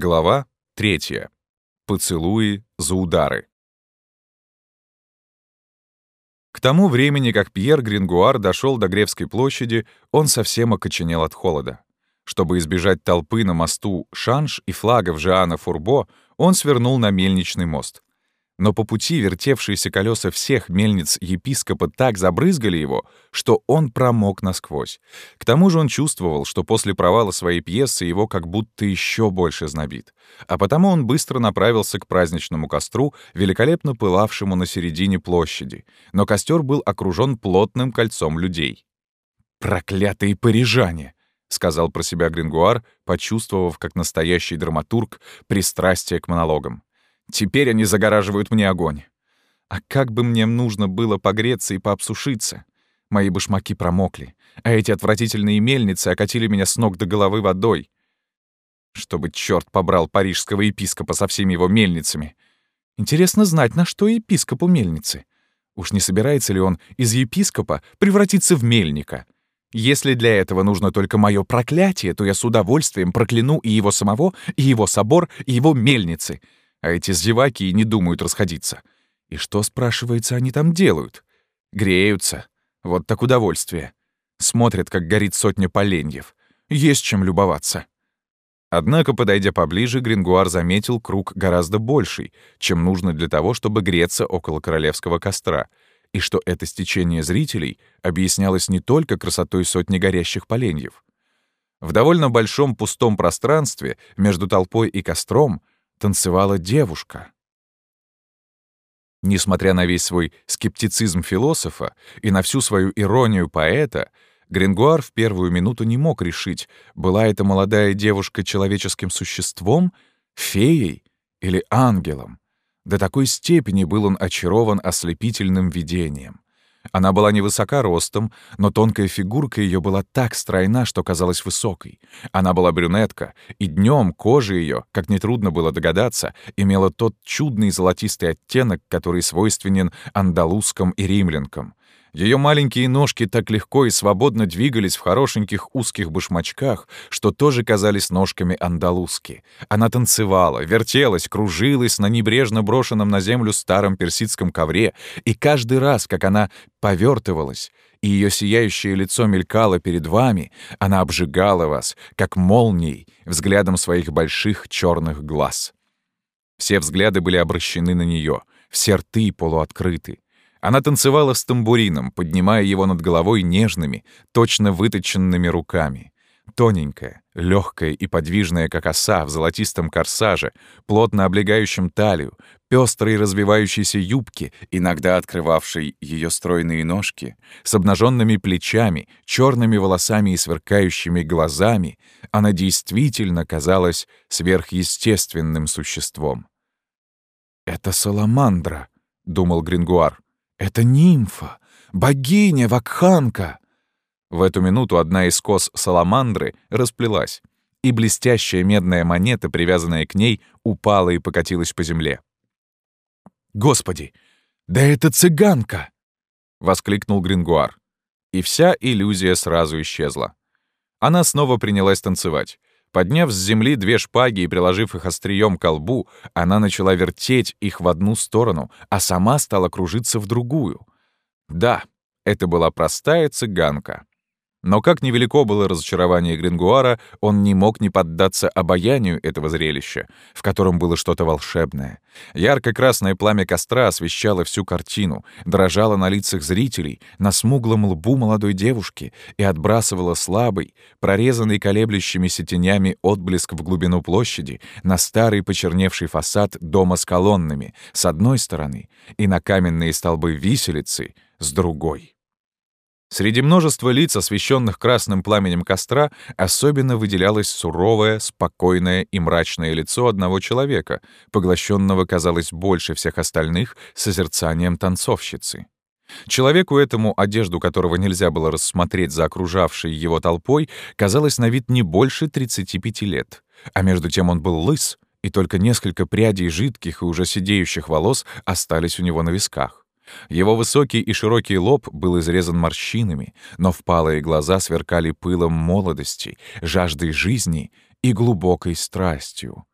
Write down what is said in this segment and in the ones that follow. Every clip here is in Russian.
Глава третья. Поцелуи за удары. К тому времени, как Пьер Грингуар дошел до Гревской площади, он совсем окоченел от холода. Чтобы избежать толпы на мосту Шанш и флагов Жиана Фурбо, он свернул на мельничный мост. Но по пути вертевшиеся колеса всех мельниц епископа так забрызгали его, что он промок насквозь. К тому же он чувствовал, что после провала своей пьесы его как будто еще больше знобит. А потому он быстро направился к праздничному костру, великолепно пылавшему на середине площади. Но костер был окружен плотным кольцом людей. «Проклятые парижане!» — сказал про себя Грингуар, почувствовав, как настоящий драматург, пристрастие к монологам. Теперь они загораживают мне огонь. А как бы мне нужно было погреться и пообсушиться? Мои башмаки промокли, а эти отвратительные мельницы окатили меня с ног до головы водой. Чтобы черт побрал парижского епископа со всеми его мельницами. Интересно знать, на что епископу мельницы. Уж не собирается ли он из епископа превратиться в мельника? Если для этого нужно только мое проклятие, то я с удовольствием прокляну и его самого, и его собор, и его мельницы — а эти зеваки и не думают расходиться. И что, спрашивается, они там делают? Греются. Вот так удовольствие. Смотрят, как горит сотня поленьев. Есть чем любоваться. Однако, подойдя поближе, Грингуар заметил круг гораздо больший, чем нужно для того, чтобы греться около королевского костра, и что это стечение зрителей объяснялось не только красотой сотни горящих поленьев. В довольно большом пустом пространстве между толпой и костром танцевала девушка. Несмотря на весь свой скептицизм философа и на всю свою иронию поэта, Грингуар в первую минуту не мог решить, была эта молодая девушка человеческим существом, феей или ангелом. До такой степени был он очарован ослепительным видением. Она была невысока ростом, но тонкая фигурка ее была так стройна, что казалась высокой. Она была брюнетка, и днем кожа ее, как нетрудно было догадаться, имела тот чудный золотистый оттенок, который свойственен андалузским и римлянкам. Ее маленькие ножки так легко и свободно двигались в хорошеньких узких башмачках, что тоже казались ножками андалузки. Она танцевала, вертелась, кружилась на небрежно брошенном на землю старом персидском ковре, и каждый раз, как она повертывалась, и ее сияющее лицо мелькало перед вами, она обжигала вас, как молнией, взглядом своих больших черных глаз. Все взгляды были обращены на нее, все рты полуоткрыты. Она танцевала с тамбурином, поднимая его над головой нежными, точно выточенными руками. Тоненькая, легкая и подвижная, как оса в золотистом корсаже, плотно облегающем талию, пестрой развивающейся юбки, иногда открывавшей ее стройные ножки, с обнаженными плечами, черными волосами и сверкающими глазами, она действительно казалась сверхъестественным существом. «Это саламандра», — думал Грингуар. Это нимфа, богиня Вакханка. В эту минуту одна из кос саламандры расплелась, и блестящая медная монета, привязанная к ней, упала и покатилась по земле. «Господи, да это цыганка!» — воскликнул Грингуар. И вся иллюзия сразу исчезла. Она снова принялась танцевать. Подняв с земли две шпаги и приложив их острием к колбу, она начала вертеть их в одну сторону, а сама стала кружиться в другую. Да, это была простая цыганка. Но как невелико было разочарование Грингуара, он не мог не поддаться обаянию этого зрелища, в котором было что-то волшебное. Ярко-красное пламя костра освещало всю картину, дрожало на лицах зрителей, на смуглом лбу молодой девушки и отбрасывало слабый, прорезанный колеблющимися тенями отблеск в глубину площади на старый почерневший фасад дома с колоннами с одной стороны и на каменные столбы виселицы с другой. Среди множества лиц, освещенных красным пламенем костра, особенно выделялось суровое, спокойное и мрачное лицо одного человека, поглощенного, казалось, больше всех остальных созерцанием танцовщицы. Человеку этому, одежду которого нельзя было рассмотреть за окружавшей его толпой, казалось на вид не больше 35 лет. А между тем он был лыс, и только несколько прядей жидких и уже сидеющих волос остались у него на висках. Его высокий и широкий лоб был изрезан морщинами, но впалые глаза сверкали пылом молодости, жаждой жизни и глубокой страстью.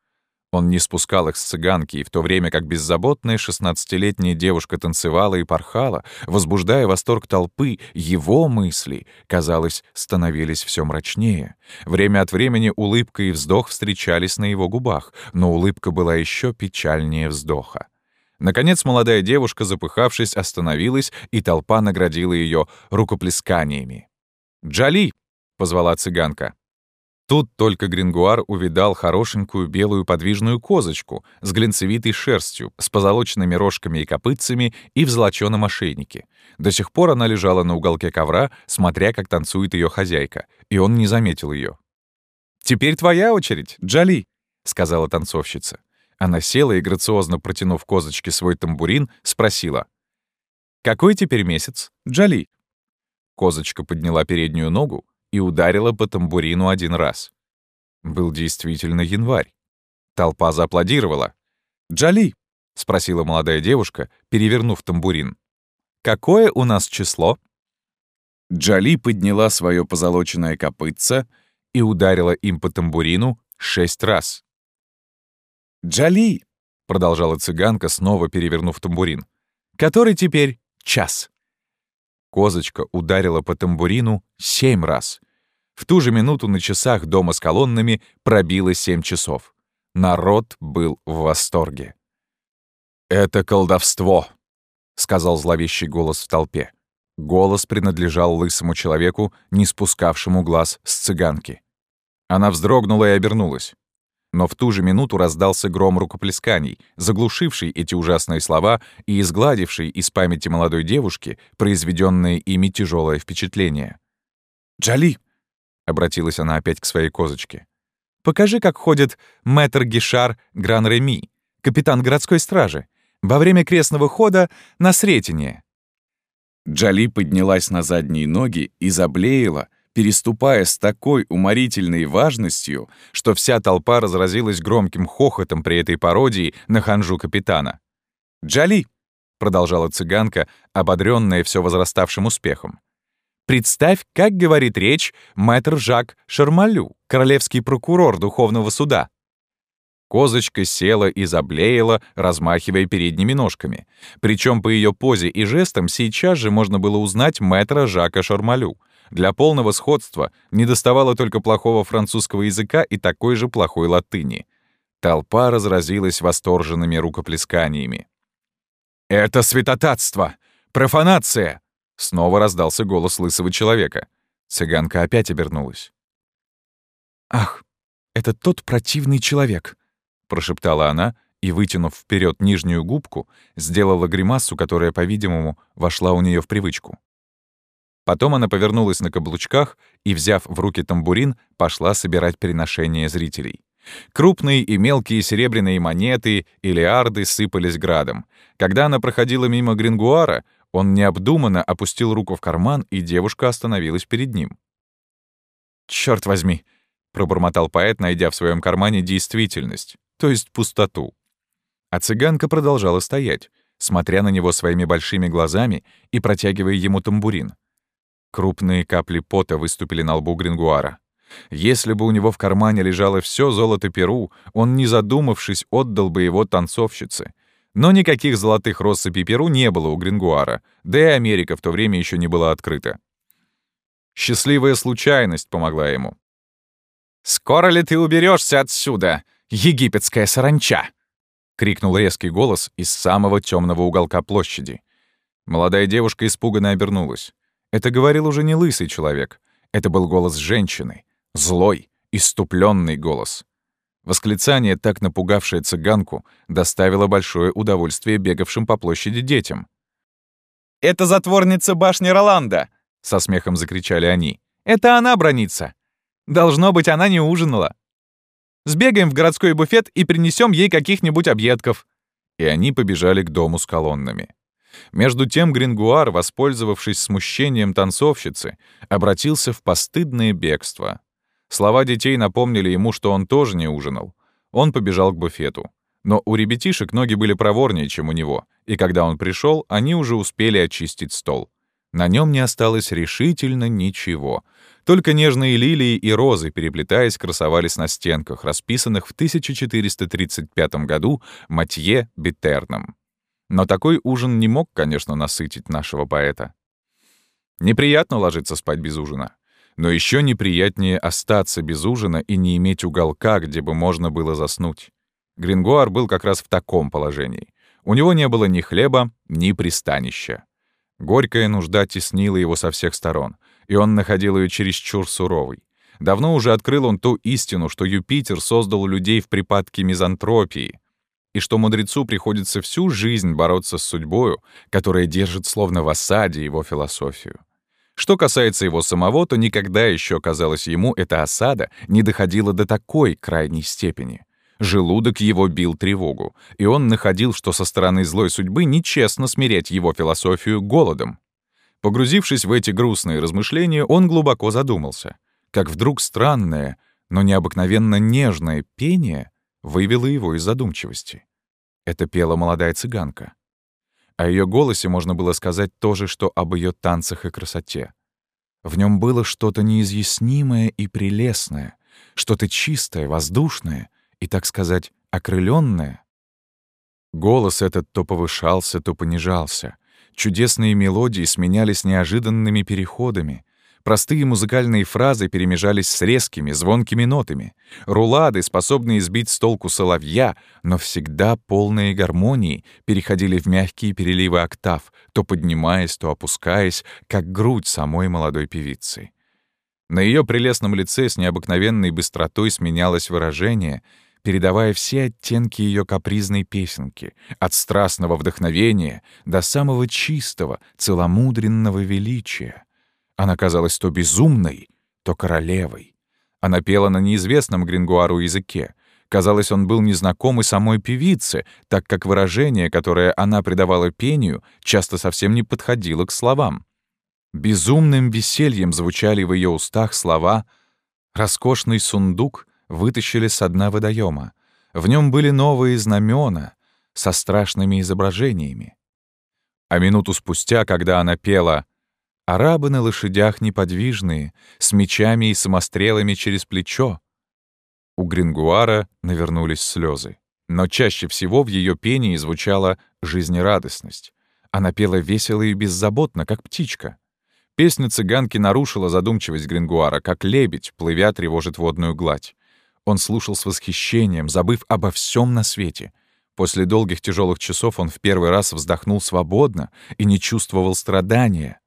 Он не спускал их с цыганки, и в то время как беззаботная шестнадцатилетняя девушка танцевала и порхала, возбуждая восторг толпы, его мысли, казалось, становились все мрачнее. Время от времени улыбка и вздох встречались на его губах, но улыбка была еще печальнее вздоха. Наконец молодая девушка, запыхавшись, остановилась, и толпа наградила ее рукоплесканиями. «Джали!» — позвала цыганка. Тут только Грингуар увидал хорошенькую белую подвижную козочку с глинцевитой шерстью, с позолоченными рожками и копытцами и в золочёном ошейнике. До сих пор она лежала на уголке ковра, смотря, как танцует ее хозяйка, и он не заметил ее. «Теперь твоя очередь, Джали», — сказала танцовщица. Она села и, грациозно протянув козочке свой тамбурин, спросила. «Какой теперь месяц, Джали?» Козочка подняла переднюю ногу, и ударила по тамбурину один раз. Был действительно январь. Толпа зааплодировала. «Джали!» — спросила молодая девушка, перевернув тамбурин. «Какое у нас число?» Джали подняла свое позолоченное копытце и ударила им по тамбурину шесть раз. «Джали!» — продолжала цыганка, снова перевернув тамбурин. «Который теперь час?» Козочка ударила по тамбурину семь раз. В ту же минуту на часах дома с колоннами пробило семь часов. Народ был в восторге. «Это колдовство», — сказал зловещий голос в толпе. Голос принадлежал лысому человеку, не спускавшему глаз с цыганки. Она вздрогнула и обернулась. Но в ту же минуту раздался гром рукоплесканий, заглушивший эти ужасные слова и изгладивший из памяти молодой девушки произведенное ими тяжелое впечатление. «Джали!» — обратилась она опять к своей козочке. «Покажи, как ходит мэтр Гишар Гран-Реми, капитан городской стражи, во время крестного хода на Сретение». Джали поднялась на задние ноги и заблеяла, переступая с такой уморительной важностью, что вся толпа разразилась громким хохотом при этой пародии на ханжу капитана. «Джали!» — продолжала цыганка, ободрённая все возраставшим успехом. Представь, как говорит речь мэтр Жак Шармалю, королевский прокурор Духовного суда. Козочка села и заблеяла, размахивая передними ножками. Причем по ее позе и жестам сейчас же можно было узнать мэтра Жака Шармалю. Для полного сходства недоставало только плохого французского языка и такой же плохой латыни. Толпа разразилась восторженными рукоплесканиями. «Это святотатство! Профанация!» Снова раздался голос лысого человека. Цыганка опять обернулась. «Ах, это тот противный человек!» — прошептала она и, вытянув вперед нижнюю губку, сделала гримасу, которая, по-видимому, вошла у нее в привычку. Потом она повернулась на каблучках и, взяв в руки тамбурин, пошла собирать приношения зрителей. Крупные и мелкие серебряные монеты и лиарды сыпались градом. Когда она проходила мимо Грингуара, он необдуманно опустил руку в карман, и девушка остановилась перед ним. «Чёрт возьми!» — пробормотал поэт, найдя в своем кармане действительность, то есть пустоту. А цыганка продолжала стоять, смотря на него своими большими глазами и протягивая ему тамбурин. Крупные капли пота выступили на лбу Грингуара. Если бы у него в кармане лежало все золото Перу, он, не задумавшись, отдал бы его танцовщице — но никаких золотых россыпей Перу не было у Грингуара, да и Америка в то время еще не была открыта. Счастливая случайность помогла ему. «Скоро ли ты уберешься отсюда, египетская саранча?» — крикнул резкий голос из самого темного уголка площади. Молодая девушка испуганно обернулась. Это говорил уже не лысый человек. Это был голос женщины. Злой, иступленный голос. Восклицание, так напугавшее цыганку, доставило большое удовольствие бегавшим по площади детям. «Это затворница башни Роланда!» — со смехом закричали они. «Это она бронится! Должно быть, она не ужинала. Сбегаем в городской буфет и принесем ей каких-нибудь объедков!» И они побежали к дому с колоннами. Между тем Грингуар, воспользовавшись смущением танцовщицы, обратился в постыдное бегство. Слова детей напомнили ему, что он тоже не ужинал. Он побежал к буфету. Но у ребятишек ноги были проворнее, чем у него, и когда он пришел, они уже успели очистить стол. На нем не осталось решительно ничего. Только нежные лилии и розы, переплетаясь, красовались на стенках, расписанных в 1435 году Матье Битерном. Но такой ужин не мог, конечно, насытить нашего поэта. Неприятно ложиться спать без ужина. Но еще неприятнее остаться без ужина и не иметь уголка, где бы можно было заснуть. Грингуар был как раз в таком положении. У него не было ни хлеба, ни пристанища. Горькая нужда теснила его со всех сторон, и он находил ее чересчур суровой. Давно уже открыл он ту истину, что Юпитер создал людей в припадке мизантропии, и что мудрецу приходится всю жизнь бороться с судьбою, которая держит словно в осаде его философию. Что касается его самого, то никогда еще, казалось ему, эта осада не доходила до такой крайней степени. Желудок его бил тревогу, и он находил, что со стороны злой судьбы нечестно смирять его философию голодом. Погрузившись в эти грустные размышления, он глубоко задумался, как вдруг странное, но необыкновенно нежное пение вывело его из задумчивости. Это пела молодая цыганка. О ее голосе можно было сказать то же, что об ее танцах и красоте. В нем было что-то неизъяснимое и прелестное, что-то чистое, воздушное и, так сказать, окрыленное. Голос этот то повышался, то понижался. Чудесные мелодии сменялись неожиданными переходами, Простые музыкальные фразы перемежались с резкими, звонкими нотами. Рулады, способные сбить с толку соловья, но всегда полные гармонии, переходили в мягкие переливы октав, то поднимаясь, то опускаясь, как грудь самой молодой певицы. На ее прелестном лице с необыкновенной быстротой сменялось выражение, передавая все оттенки ее капризной песенки, от страстного вдохновения до самого чистого, целомудренного величия. Она казалась то безумной, то королевой. Она пела на неизвестном Грингуару языке. Казалось, он был незнаком и самой певице, так как выражение, которое она придавала пению, часто совсем не подходило к словам. Безумным весельем звучали в ее устах слова «Роскошный сундук вытащили с дна водоема. В нем были новые знамена со страшными изображениями». А минуту спустя, когда она пела Арабы на лошадях неподвижные, с мечами и самострелами через плечо. У Грингуара навернулись слезы. Но чаще всего в ее пении звучала жизнерадостность. Она пела весело и беззаботно, как птичка. Песня цыганки нарушила задумчивость Грингуара, как лебедь, плывя, тревожит водную гладь. Он слушал с восхищением, забыв обо всем на свете. После долгих тяжелых часов он в первый раз вздохнул свободно и не чувствовал страдания.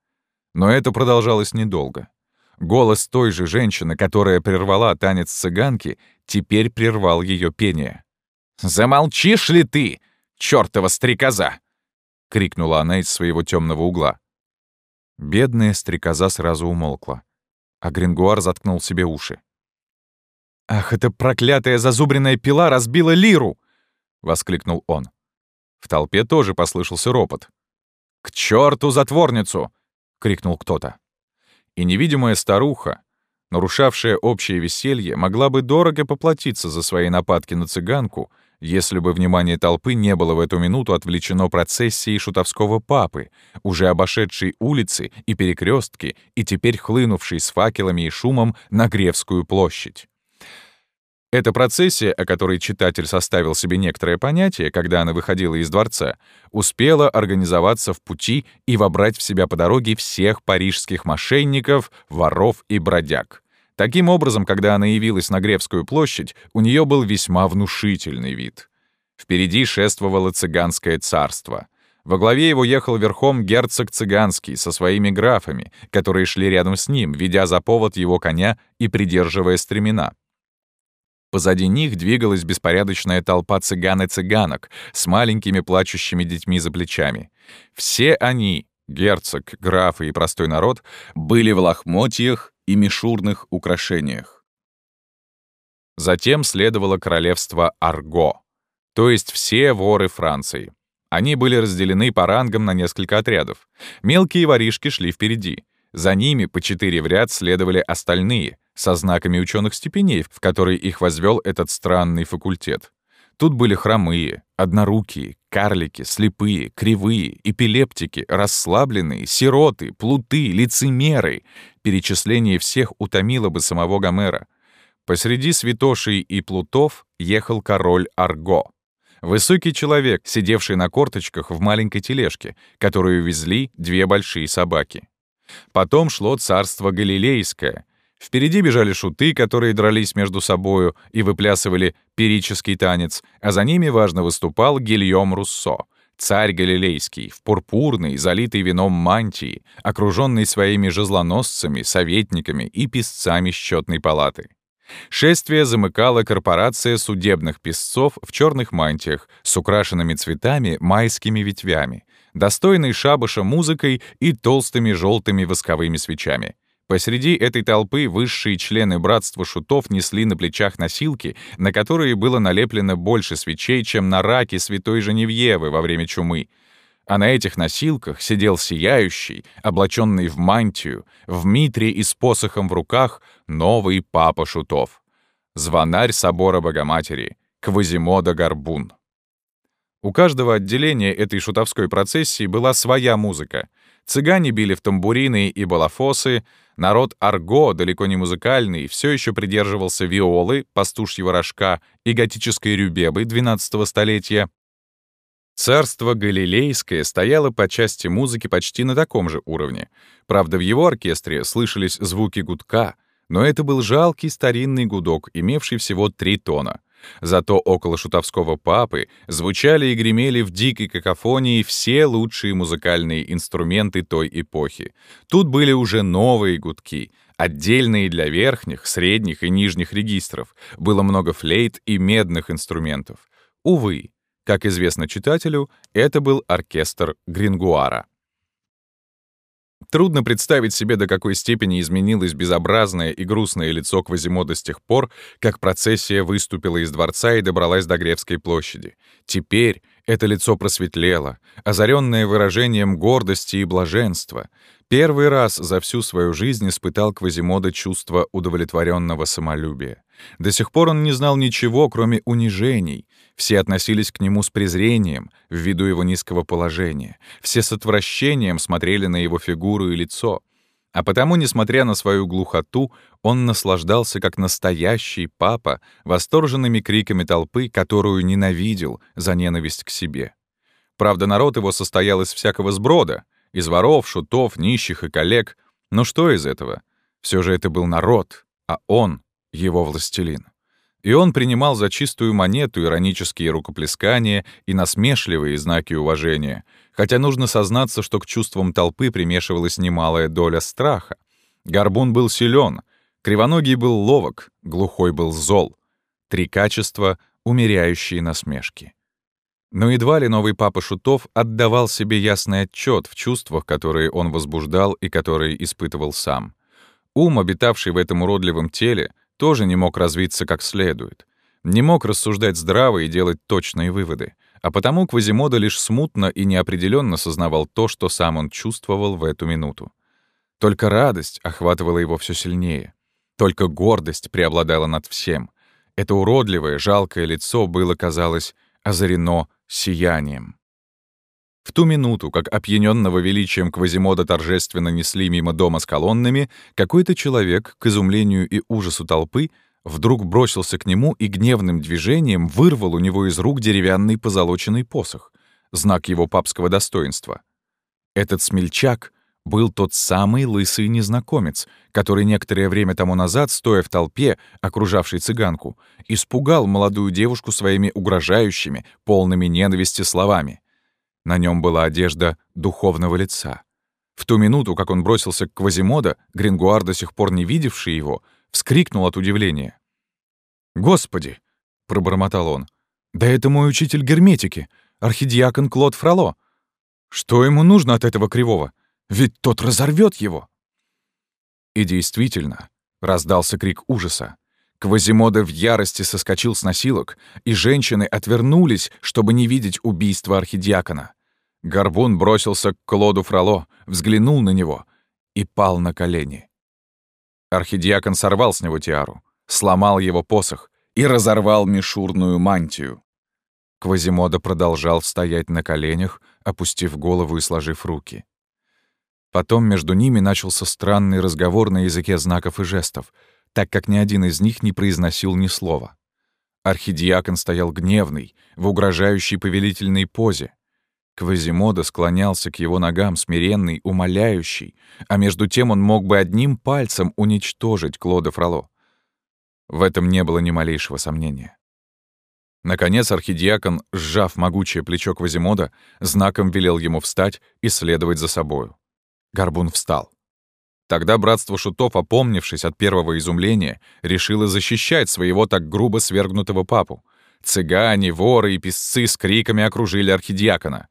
Но это продолжалось недолго. Голос той же женщины, которая прервала танец цыганки, теперь прервал ее пение. «Замолчишь ли ты, чертова стрекоза!» — крикнула она из своего темного угла. Бедная стрекоза сразу умолкла, а Грингуар заткнул себе уши. «Ах, эта проклятая зазубренная пила разбила лиру!» — воскликнул он. В толпе тоже послышался ропот. «К черту затворницу! — крикнул кто-то. И невидимая старуха, нарушавшая общее веселье, могла бы дорого поплатиться за свои нападки на цыганку, если бы внимание толпы не было в эту минуту отвлечено процессией шутовского папы, уже обошедшей улицы и перекрестки и теперь хлынувшей с факелами и шумом на Гревскую площадь. Эта процессия, о которой читатель составил себе некоторое понятие, когда она выходила из дворца, успела организоваться в пути и вобрать в себя по дороге всех парижских мошенников, воров и бродяг. Таким образом, когда она явилась на Гревскую площадь, у нее был весьма внушительный вид. Впереди шествовало цыганское царство. Во главе его ехал верхом герцог цыганский со своими графами, которые шли рядом с ним, ведя за повод его коня и придерживая стремена. Позади них двигалась беспорядочная толпа цыган и цыганок с маленькими плачущими детьми за плечами. Все они, герцог, графы и простой народ, были в лохмотьях и мишурных украшениях. Затем следовало королевство Арго, то есть все воры Франции. Они были разделены по рангам на несколько отрядов. Мелкие воришки шли впереди. За ними по четыре в ряд следовали остальные — со знаками ученых степеней, в которые их возвел этот странный факультет. Тут были хромые, однорукие, карлики, слепые, кривые, эпилептики, расслабленные, сироты, плуты, лицемеры. Перечисление всех утомило бы самого Гомера. Посреди святошей и плутов ехал король Арго. Высокий человек, сидевший на корточках в маленькой тележке, которую везли две большие собаки. Потом шло царство Галилейское. Впереди бежали шуты, которые дрались между собою и выплясывали перический танец, а за ними важно выступал Гильем Руссо, царь Галилейский, в пурпурной, залитой вином мантии, окруженный своими жезлоносцами, советниками и писцами счетной палаты. Шествие замыкала корпорация судебных писцов в черных мантиях с украшенными цветами майскими ветвями, достойной шабаша музыкой и толстыми желтыми восковыми свечами. Посреди этой толпы высшие члены братства шутов несли на плечах носилки, на которые было налеплено больше свечей, чем на раке святой Женевьевы во время чумы. А на этих носилках сидел сияющий, облаченный в мантию, в митре и с посохом в руках, новый папа шутов. Звонарь собора Богоматери, Квазимода Горбун. У каждого отделения этой шутовской процессии была своя музыка. Цыгане били в тамбурины и балафосы, народ арго, далеко не музыкальный, все еще придерживался виолы, пастушьего рожка и готической рюбебы XII столетия. Царство Галилейское стояло по части музыки почти на таком же уровне. Правда, в его оркестре слышались звуки гудка, но это был жалкий старинный гудок, имевший всего три тона. Зато около шутовского папы звучали и гремели в дикой какофонии все лучшие музыкальные инструменты той эпохи. Тут были уже новые гудки, отдельные для верхних, средних и нижних регистров. Было много флейт и медных инструментов. Увы, как известно читателю, это был оркестр Грингуара. Трудно представить себе, до какой степени изменилось безобразное и грустное лицо Квазимода с тех пор, как процессия выступила из дворца и добралась до Гревской площади. Теперь это лицо просветлело, озаренное выражением гордости и блаженства. Первый раз за всю свою жизнь испытал Квазимода чувство удовлетворенного самолюбия. До сих пор он не знал ничего, кроме унижений. Все относились к нему с презрением, ввиду его низкого положения. Все с отвращением смотрели на его фигуру и лицо. А потому, несмотря на свою глухоту, он наслаждался как настоящий папа восторженными криками толпы, которую ненавидел за ненависть к себе. Правда, народ его состоял из всякого сброда, из воров, шутов, нищих и коллег. Но что из этого? Все же это был народ, а он — его властелин. И он принимал за чистую монету иронические рукоплескания и насмешливые знаки уважения, хотя нужно сознаться, что к чувствам толпы примешивалась немалая доля страха. Горбун был силен, кривоногий был ловок, глухой был зол. Три качества, умеряющие насмешки. Но едва ли новый папа Шутов отдавал себе ясный отчет в чувствах, которые он возбуждал и которые испытывал сам. Ум, обитавший в этом уродливом теле, тоже не мог развиться как следует. Не мог рассуждать здраво и делать точные выводы. А потому Квазимода лишь смутно и неопределенно сознавал то, что сам он чувствовал в эту минуту. Только радость охватывала его все сильнее. Только гордость преобладала над всем. Это уродливое, жалкое лицо было, казалось, озарено сиянием. В ту минуту, как опьяненного величием Квазимода торжественно несли мимо дома с колоннами, какой-то человек, к изумлению и ужасу толпы, вдруг бросился к нему и гневным движением вырвал у него из рук деревянный позолоченный посох, знак его папского достоинства. Этот смельчак был тот самый лысый незнакомец, который некоторое время тому назад, стоя в толпе, окружавшей цыганку, испугал молодую девушку своими угрожающими, полными ненависти словами — на нем была одежда духовного лица. В ту минуту, как он бросился к Квазимода, Грингуар, до сих пор не видевший его, вскрикнул от удивления. «Господи!» — пробормотал он. «Да это мой учитель герметики, архидиакон Клод Фроло. Что ему нужно от этого кривого? Ведь тот разорвет его!» И действительно, раздался крик ужаса. Квазимода в ярости соскочил с носилок, и женщины отвернулись, чтобы не видеть убийства архидиакона. Горбун бросился к Клоду Фроло, взглянул на него и пал на колени. Архидиакон сорвал с него тиару, сломал его посох и разорвал мишурную мантию. Квазимода продолжал стоять на коленях, опустив голову и сложив руки. Потом между ними начался странный разговор на языке знаков и жестов, так как ни один из них не произносил ни слова. Архидиакон стоял гневный, в угрожающей повелительной позе. Квазимода склонялся к его ногам смиренный, умоляющий, а между тем он мог бы одним пальцем уничтожить Клода Фроло. В этом не было ни малейшего сомнения. Наконец архидиакон, сжав могучее плечо Квазимода, знаком велел ему встать и следовать за собою. Горбун встал. Тогда братство шутов, опомнившись от первого изумления, решило защищать своего так грубо свергнутого папу. Цыгане, воры и песцы с криками окружили архидиакона.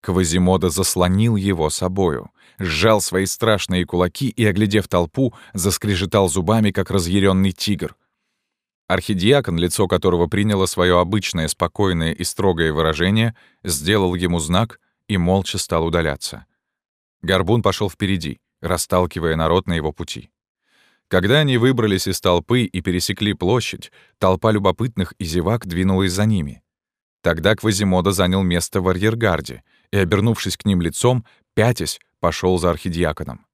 Квазимода заслонил его собою, сжал свои страшные кулаки и, оглядев толпу, заскрежетал зубами, как разъяренный тигр. Архидиакон, лицо которого приняло свое обычное спокойное и строгое выражение, сделал ему знак и молча стал удаляться. Горбун пошел впереди, расталкивая народ на его пути. Когда они выбрались из толпы и пересекли площадь, толпа любопытных и зевак двинулась за ними. Тогда Квазимода занял место в арьергарде и, обернувшись к ним лицом, пятясь, пошел за архидиаконом.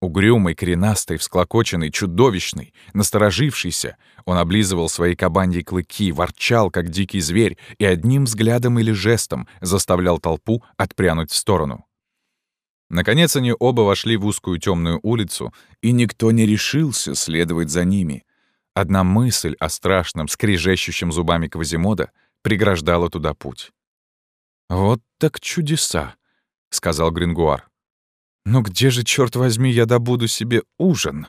Угрюмый, коренастый, всклокоченный, чудовищный, насторожившийся, он облизывал свои кабаньи клыки, ворчал, как дикий зверь, и одним взглядом или жестом заставлял толпу отпрянуть в сторону. Наконец они оба вошли в узкую темную улицу, и никто не решился следовать за ними. Одна мысль о страшном, скрежещущем зубами Квазимода преграждала туда путь. «Вот так чудеса», — сказал Грингуар. «Но где же, черт возьми, я добуду себе ужин?»